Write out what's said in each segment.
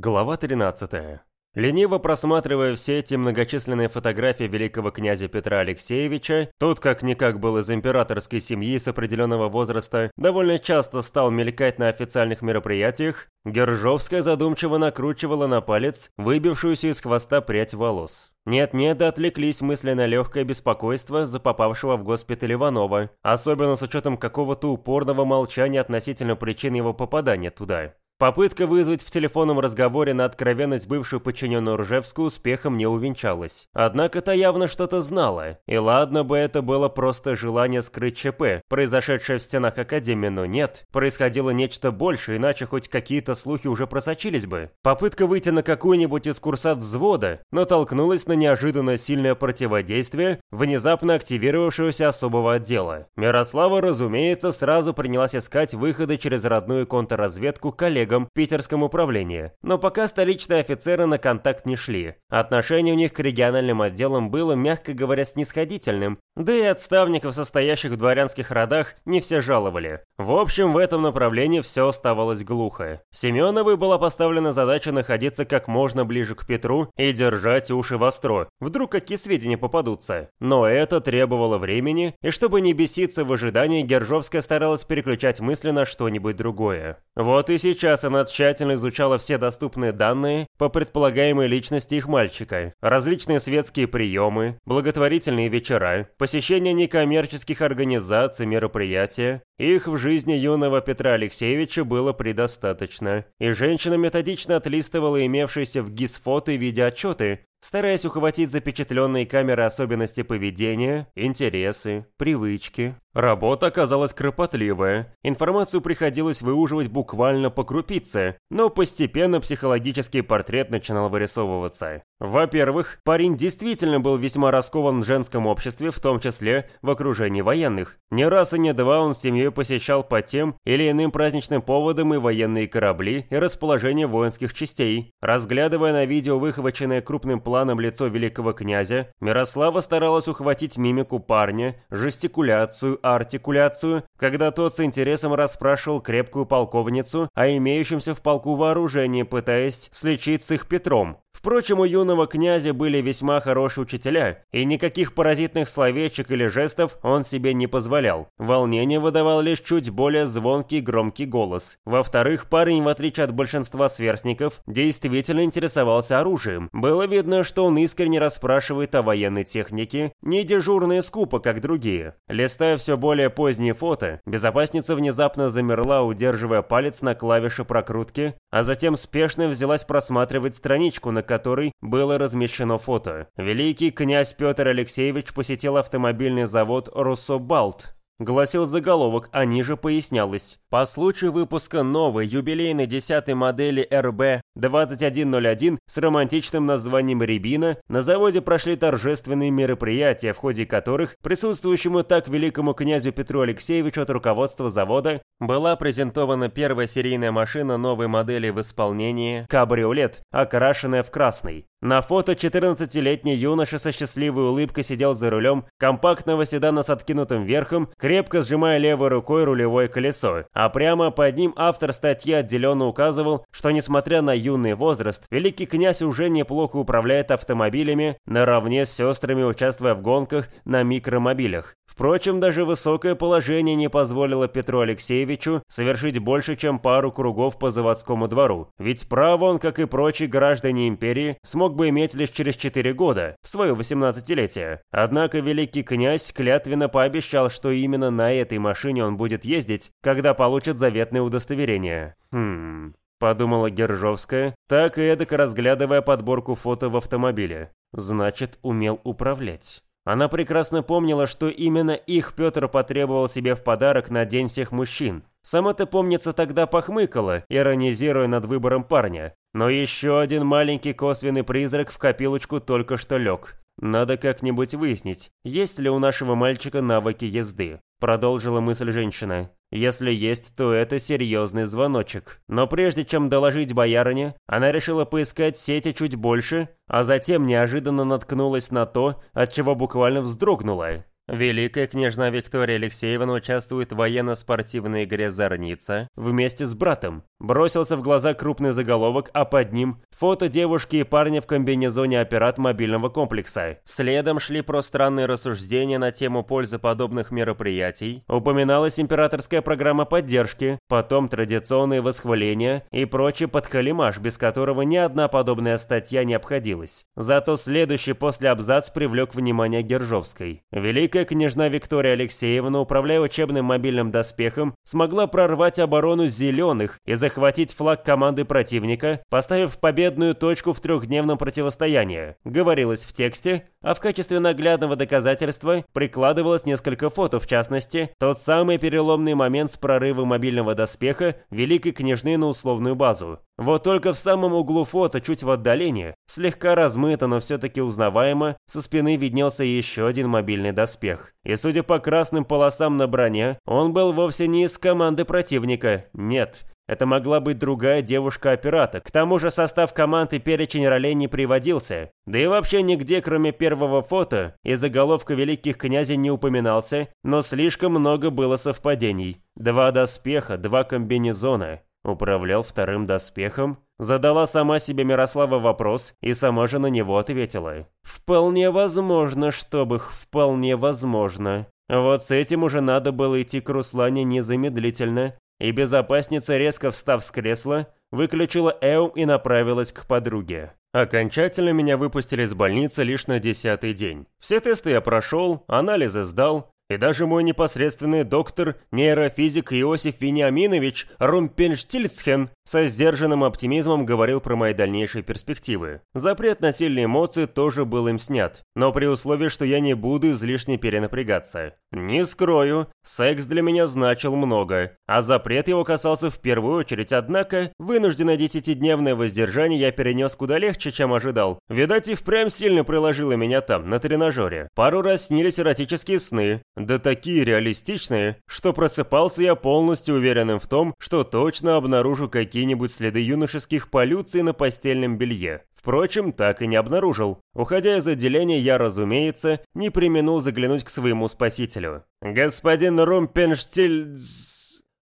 Глава 13. Лениво просматривая все эти многочисленные фотографии великого князя Петра Алексеевича, тот как-никак был из императорской семьи с определенного возраста, довольно часто стал мелькать на официальных мероприятиях, Гержовская задумчиво накручивала на палец выбившуюся из хвоста прядь волос. Нет-нет, да отвлеклись мысли на легкое беспокойство за попавшего в госпиталь Иванова, особенно с учетом какого-то упорного молчания относительно причин его попадания туда. Попытка вызвать в телефонном разговоре на откровенность бывшую подчиненную Ржевскую успехом не увенчалась. Однако та явно что-то знала. И ладно бы это было просто желание скрыть ЧП, произошедшее в стенах Академии, но нет. Происходило нечто большее, иначе хоть какие-то слухи уже просочились бы. Попытка выйти на какую-нибудь из курсат взвода натолкнулась на неожиданно сильное противодействие внезапно активировавшегося особого отдела. Мирослава, разумеется, сразу принялась искать выходы через родную контрразведку коллег коллегам в питерском управлении, но пока столичные офицеры на контакт не шли. Отношение у них к региональным отделам было, мягко говоря, снисходительным, да и отставников, состоящих в дворянских родах, не все жаловали. В общем, в этом направлении все оставалось глухо. Семеновой была поставлена задача находиться как можно ближе к Петру и держать уши востро, вдруг какие сведения попадутся. Но это требовало времени, и чтобы не беситься в ожидании, Гержовская старалась переключать мысли на что-нибудь другое. Вот и сейчас раз она тщательно изучала все доступные данные по предполагаемой личности их мальчика, различные светские приемы, благотворительные вечера, посещение некоммерческих организаций, мероприятия. Их в жизни юного Петра Алексеевича было предостаточно, и женщина методично отлистывала имевшиеся в ГИС фото и видеоотчеты, стараясь ухватить запечатленные камеры особенности поведения, интересы, привычки. Работа оказалась кропотливая, информацию приходилось выуживать буквально по крупице, но постепенно психологический портрет начинал вырисовываться. Во-первых, парень действительно был весьма раскован в женском обществе, в том числе в окружении военных. Не раз и не два он с семьей посещал по тем или иным праздничным поводам и военные корабли, и расположение воинских частей. Разглядывая на видео выхваченное крупным планом лицо великого князя, Мирослава старалась ухватить мимику парня, жестикуляцию, артикуляцию, когда тот с интересом расспрашивал крепкую полковницу о имеющемся в полку вооружении, пытаясь слечить с их Петром. Впрочем, у юного князя были весьма хорошие учителя, и никаких паразитных словечек или жестов он себе не позволял. Волнение выдавал лишь чуть более звонкий громкий голос. Во-вторых, парень, в отличие от большинства сверстников, действительно интересовался оружием. Было видно, что он искренне расспрашивает о военной технике, не дежурно и скупо, как другие. Листая все более поздние фото, безопасница внезапно замерла, удерживая палец на клавише прокрутки, а затем спешно взялась просматривать страничку, на которой было размещено фото. Великий князь Петр Алексеевич посетил автомобильный завод «Руссобалт», гласил заголовок, а ниже пояснялось. По случаю выпуска новой юбилейной 10 модели РБ 2101 с романтичным названием «Рябина» на заводе прошли торжественные мероприятия, в ходе которых присутствующему так великому князю Петру Алексеевичу от руководства завода была презентована первая серийная машина новой модели в исполнении «Кабриолет», окрашенная в красный. На фото 14-летний юноша со счастливой улыбкой сидел за рулем компактного седана с откинутым верхом, крепко сжимая левой рукой рулевое колесо, а прямо под ним автор статьи отделенно указывал, что несмотря на юный возраст, великий князь уже неплохо управляет автомобилями, наравне с сестрами участвуя в гонках на микромобилях. Впрочем, даже высокое положение не позволило Петру Алексеевичу совершить больше, чем пару кругов по заводскому двору. Ведь право он, как и прочие граждане империи, смог бы иметь лишь через 4 года, в свое 18-летие. Однако великий князь клятвенно пообещал, что именно на этой машине он будет ездить, когда получит заветное удостоверение. Хм... Подумала Гержовская, так и эдак разглядывая подборку фото в автомобиле. Значит, умел управлять. Она прекрасно помнила, что именно их Петр потребовал себе в подарок на День всех мужчин. Сама-то, помнится, тогда похмыкала, иронизируя над выбором парня. Но еще один маленький косвенный призрак в копилочку только что лег. Надо как-нибудь выяснить, есть ли у нашего мальчика навыки езды. Продолжила мысль женщина. Если есть, то это серьезный звоночек. Но прежде чем доложить боярине, она решила поискать сети чуть больше, а затем неожиданно наткнулась на то, от чего буквально вздрогнула. Великая княжна Виктория Алексеевна участвует в военно-спортивной игре «Зорница» вместе с братом. Бросился в глаза крупный заголовок, а под ним фото девушки и парня в комбинезоне операт мобильного комплекса. Следом шли пространные рассуждения на тему пользы подобных мероприятий. Упоминалась императорская программа поддержки, потом традиционные восхваления и прочий подхалимаш, без которого ни одна подобная статья не обходилась. Зато следующий после абзац привлек внимание Гержовской. Великая княжна Виктория Алексеевна, управляя учебным мобильным доспехом, смогла прорвать оборону зеленых и захватить флаг команды противника, поставив победную точку в трехдневном противостоянии. Говорилось в тексте, а в качестве наглядного доказательства прикладывалось несколько фото, в частности, тот самый переломный момент с прорывом мобильного доспеха Великой княжны на условную базу. Вот только в самом углу фото, чуть в отдалении, слегка размыто, но все-таки узнаваемо, со спины виднелся еще один мобильный доспех. И судя по красным полосам на броне, он был вовсе не из команды противника. Нет, это могла быть другая девушка-оператор. К тому же состав команд и перечень ролей не приводился. Да и вообще нигде, кроме первого фото, и заголовка великих князей не упоминался, но слишком много было совпадений. Два доспеха, два комбинезона. Управлял вторым доспехом? Задала сама себе Мирослава вопрос и сама же на него ответила. «Вполне возможно, чтобы вполне возможно». Вот с этим уже надо было идти к Руслане незамедлительно, и безопасница, резко встав с кресла, выключила Эум и направилась к подруге. Окончательно меня выпустили из больницы лишь на десятый день. Все тесты я прошел, анализы сдал, и даже мой непосредственный доктор, нейрофизик Иосиф Вениаминович Румпельштильцхен со сдержанным оптимизмом говорил про мои дальнейшие перспективы. Запрет на сильные эмоции тоже был им снят, но при условии, что я не буду излишне перенапрягаться. Не скрою, секс для меня значил много, а запрет его касался в первую очередь, однако вынужденное десятидневное воздержание я перенес куда легче, чем ожидал. Видать, и впрямь сильно приложило меня там, на тренажере. Пару раз снились эротические сны, да такие реалистичные, что просыпался я полностью уверенным в том, что точно обнаружу какие-нибудь следы юношеских полюций на постельном белье. Впрочем, так и не обнаружил. Уходя из отделения, я, разумеется, не применул заглянуть к своему спасителю. «Господин Румпенштиль...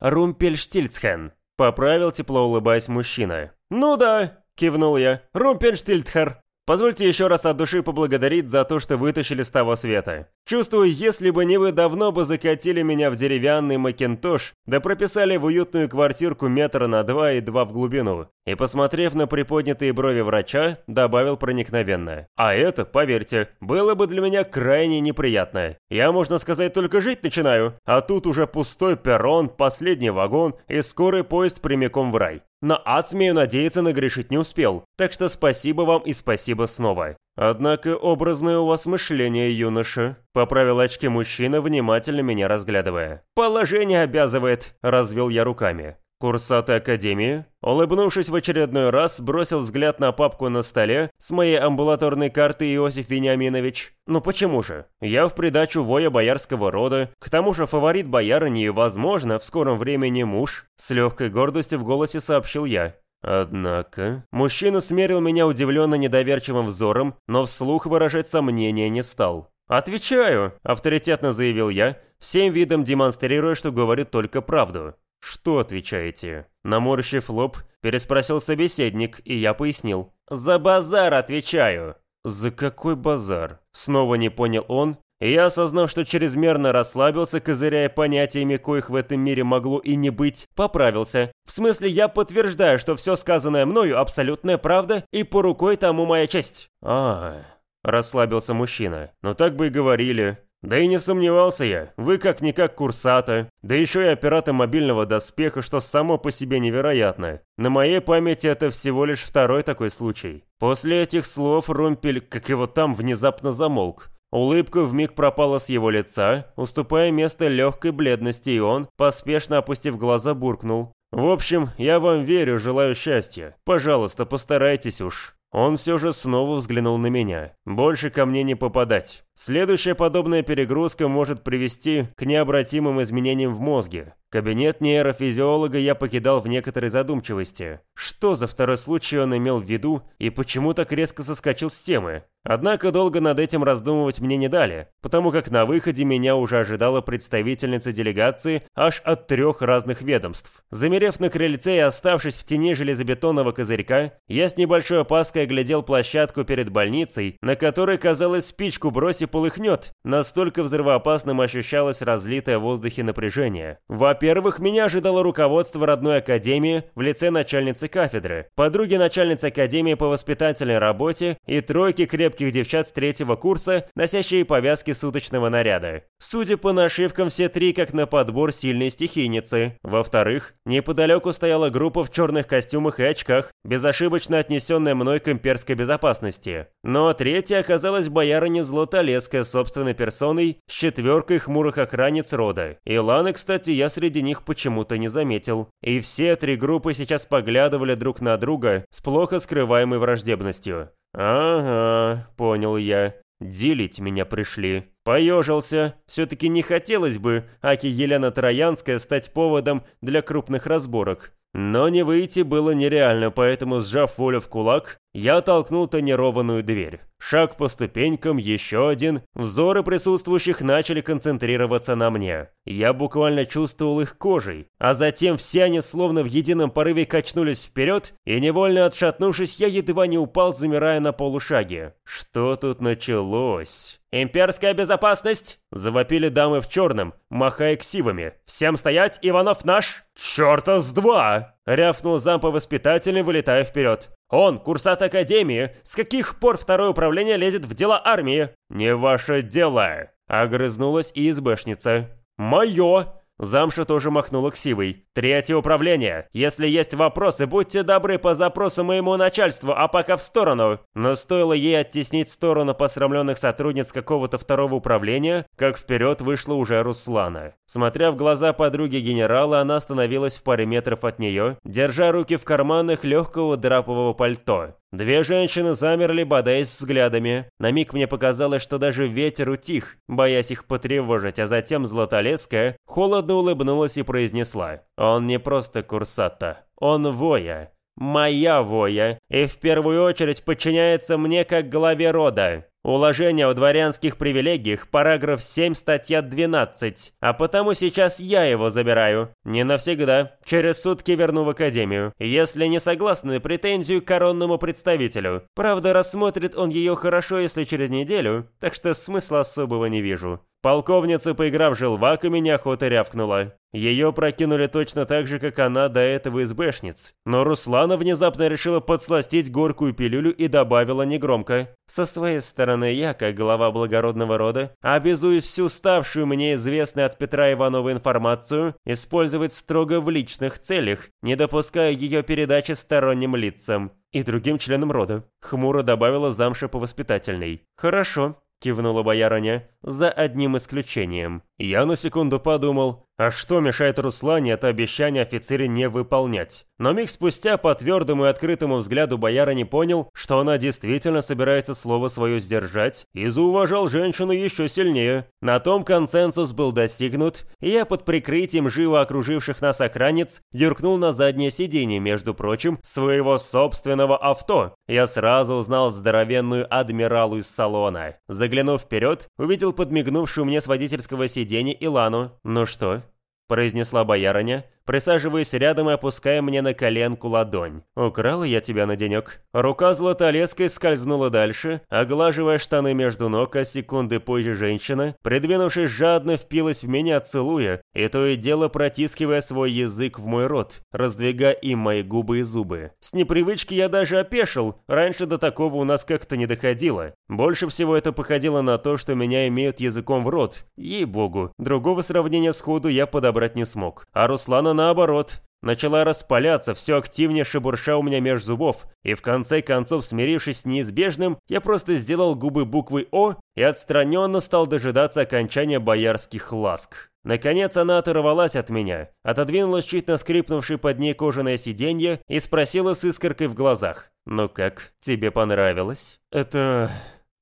Румпельштильцхен», — поправил тепло улыбаясь мужчина. «Ну да», — кивнул я, — «Румпенштильтхер». Позвольте еще раз от души поблагодарить за то, что вытащили с того света. Чувствую, если бы не вы, давно бы закатили меня в деревянный макинтош, да прописали в уютную квартирку метра на два и два в глубину. И, посмотрев на приподнятые брови врача, добавил проникновенно. А это, поверьте, было бы для меня крайне неприятно. Я, можно сказать, только жить начинаю, а тут уже пустой перрон, последний вагон и скорый поезд прямиком в рай. На ад, смею надеяться, нагрешить не успел. Так что спасибо вам и спасибо снова. Однако образное у вас мышление, юноша. Поправил очки мужчина, внимательно меня разглядывая. Положение обязывает, развел я руками. Курсаты Академии, улыбнувшись в очередной раз, бросил взгляд на папку на столе с моей амбулаторной карты Иосиф Вениаминович. Ну почему же? Я в придачу воя боярского рода, к тому же фаворит боярыни и, возможно, в скором времени муж. С легкой гордостью в голосе сообщил я. Однако, мужчина смерил меня удивленно недоверчивым взором, но вслух выражать сомнения не стал. «Отвечаю», — авторитетно заявил я, всем видом демонстрируя, что говорю только правду. «Что отвечаете?» Наморщив лоб, переспросил собеседник, и я пояснил. «За базар отвечаю!» «За какой базар?» Снова не понял он, я, осознав, что чрезмерно расслабился, козыряя понятиями, коих в этом мире могло и не быть, поправился. В смысле, я подтверждаю, что все сказанное мною абсолютная правда, и по рукой тому моя честь. а расслабился мужчина. «Но так бы и говорили. Да и не сомневался я, вы как-никак курсата, да еще и оператор мобильного доспеха, что само по себе невероятно. На моей памяти это всего лишь второй такой случай. После этих слов Румпель, как его там, внезапно замолк. Улыбка вмиг пропала с его лица, уступая место легкой бледности, и он, поспешно опустив глаза, буркнул. «В общем, я вам верю, желаю счастья. Пожалуйста, постарайтесь уж». Он все же снова взглянул на меня. Больше ко мне не попадать. Следующая подобная перегрузка может привести к необратимым изменениям в мозге. Кабинет нейрофизиолога я покидал в некоторой задумчивости. Что за второй случай он имел в виду и почему так резко соскочил с темы? Однако долго над этим раздумывать мне не дали, потому как на выходе меня уже ожидала представительница делегации аж от трех разных ведомств. Замерев на крыльце и оставшись в тени железобетонного козырька, я с небольшой опаской оглядел площадку перед больницей, на которой, казалось, спичку броси полыхнет. Настолько взрывоопасным ощущалось разлитое в воздухе напряжение. Во-первых, меня ожидало руководство родной академии в лице начальницы кафедры, подруги начальницы академии по воспитательной работе и тройки крепких девчат с третьего курса, носящие повязки суточного наряда. Судя по нашивкам, все три как на подбор сильной стихийницы. Во-вторых, неподалеку стояла группа в черных костюмах и очках, безошибочно отнесенная мной к имперской безопасности. Но третья оказалась боярыня Златолеская собственной персоной с четверкой хмурых охранниц рода. И Ланы, кстати, я среди них почему-то не заметил. И все три группы сейчас поглядывали друг на друга с плохо скрываемой враждебностью. «Ага, понял я. Делить меня пришли». Поежился. Все-таки не хотелось бы, Аки Елена Троянская, стать поводом для крупных разборок. Но не выйти было нереально, поэтому, сжав волю в кулак, я толкнул тонированную дверь. Шаг по ступенькам, еще один. Взоры присутствующих начали концентрироваться на мне. Я буквально чувствовал их кожей. А затем все они словно в едином порыве качнулись вперед, и невольно отшатнувшись, я едва не упал, замирая на полушаге. Что тут началось? «Имперская безопасность!» – завопили дамы в черном, махая ксивами. «Всем стоять, Иванов наш!» «Черта с два!» – рявкнул замповоспитатель, вылетая вперед. «Он, курсат Академии, с каких пор второе управление лезет в дела армии?» «Не ваше дело!» – огрызнулась и избэшница. «Мое!» Замша тоже махнула ксивой. «Третье управление. Если есть вопросы, будьте добры по запросу моему начальству, а пока в сторону». Но стоило ей оттеснить сторону посрамленных сотрудниц какого-то второго управления, как вперед вышла уже Руслана. Смотря в глаза подруги генерала, она остановилась в паре метров от нее, держа руки в карманах легкого драпового пальто. Две женщины замерли, бодаясь взглядами. На миг мне показалось, что даже ветер утих, боясь их потревожить, а затем Златолеская холодно улыбнулась и произнесла. «Он не просто курсата, он воя. Моя воя, и в первую очередь подчиняется мне как главе рода. Уложение о дворянских привилегиях, параграф 7, статья 12. А потому сейчас я его забираю. Не навсегда. Через сутки верну в академию. Если не согласны, претензию к коронному представителю. Правда, рассмотрит он ее хорошо, если через неделю, так что смысла особого не вижу. Полковница, поиграв желваками, неохота рявкнула. Ее прокинули точно так же, как она до этого из бэшниц. Но Руслана внезапно решила подсластить горькую пилюлю и добавила негромко. Со своей стороны, я, как глава благородного рода, обязуюсь всю ставшую мне известной от Петра Иванова информацию использовать строго в личных целях, не допуская ее передачи сторонним лицам и другим членам рода. Хмуро добавила замша по воспитательной. «Хорошо», – кивнула боярыня, – «за одним исключением». Я на секунду подумал, а что мешает Руслане это обещание офицере не выполнять? Но миг спустя по твердому и открытому взгляду бояра не понял, что она действительно собирается слово свое сдержать, и зауважал женщину еще сильнее. На том консенсус был достигнут, и я под прикрытием живо окруживших нас охранниц юркнул на заднее сиденье, между прочим, своего собственного авто. Я сразу узнал здоровенную адмиралу из салона. Заглянув вперед, увидел подмигнувшую мне с водительского сиденья Илану. «Ну что?» – произнесла боярыня, присаживаясь рядом и опуская мне на коленку ладонь. «Украла я тебя на денек». Рука златолеской скользнула дальше, оглаживая штаны между ног, а секунды позже женщина, придвинувшись жадно, впилась в меня, целуя, и то и дело протискивая свой язык в мой рот, раздвигая им мои губы и зубы. С непривычки я даже опешил, раньше до такого у нас как-то не доходило. Больше всего это походило на то, что меня имеют языком в рот. Ей-богу, другого сравнения сходу я подобрать не смог. А Руслана наоборот, начала распаляться, все активнее шебурша у меня меж зубов, и в конце концов, смирившись с неизбежным, я просто сделал губы буквой «О» и отстраненно стал дожидаться окончания боярских ласк. Наконец она оторвалась от меня, отодвинулась чуть на скрипнувшей под ней кожаное сиденье и спросила с искоркой в глазах. «Ну как, тебе понравилось?» «Это...»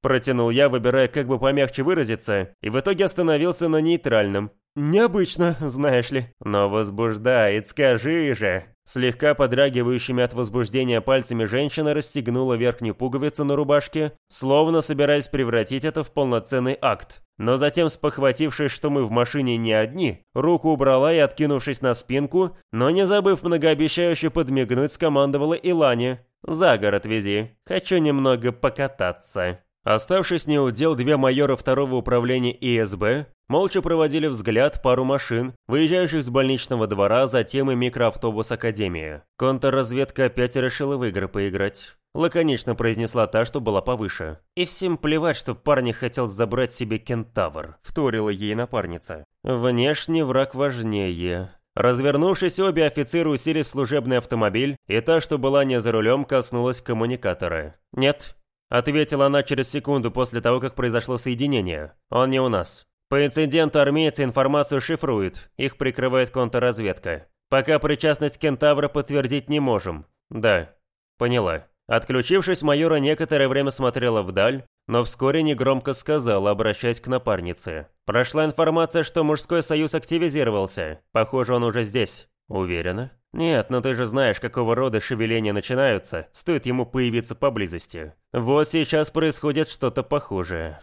Протянул я, выбирая, как бы помягче выразиться, и в итоге остановился на нейтральном. «Необычно, знаешь ли». «Но возбуждает, скажи же». Слегка подрагивающими от возбуждения пальцами женщина расстегнула верхнюю пуговицу на рубашке, словно собираясь превратить это в полноценный акт. Но затем, спохватившись, что мы в машине не одни, руку убрала и, откинувшись на спинку, но не забыв многообещающе подмигнуть, скомандовала Илане. «За город вези. Хочу немного покататься». Оставшись неудел, две майора второго управления ИСБ молча проводили взгляд пару машин, выезжающих с больничного двора, затем и микроавтобус Академии. Контрразведка опять решила в игры поиграть. Лаконично произнесла та, что была повыше. И всем плевать, что парень хотел забрать себе кентавр, вторила ей напарница. Внешний враг важнее. Развернувшись, обе офицеры усилили служебный автомобиль, и та, что была не за рулем, коснулась коммуникатора. «Нет, Ответила она через секунду после того, как произошло соединение. Он не у нас. По инциденту армейцы информацию шифруют, их прикрывает контрразведка. Пока причастность Кентавра подтвердить не можем. Да, поняла. Отключившись, майора некоторое время смотрела вдаль, но вскоре негромко сказала, обращаясь к напарнице. Прошла информация, что мужской союз активизировался. Похоже, он уже здесь. Уверена? «Нет, но ты же знаешь, какого рода шевеления начинаются, стоит ему появиться поблизости. Вот сейчас происходит что-то похожее».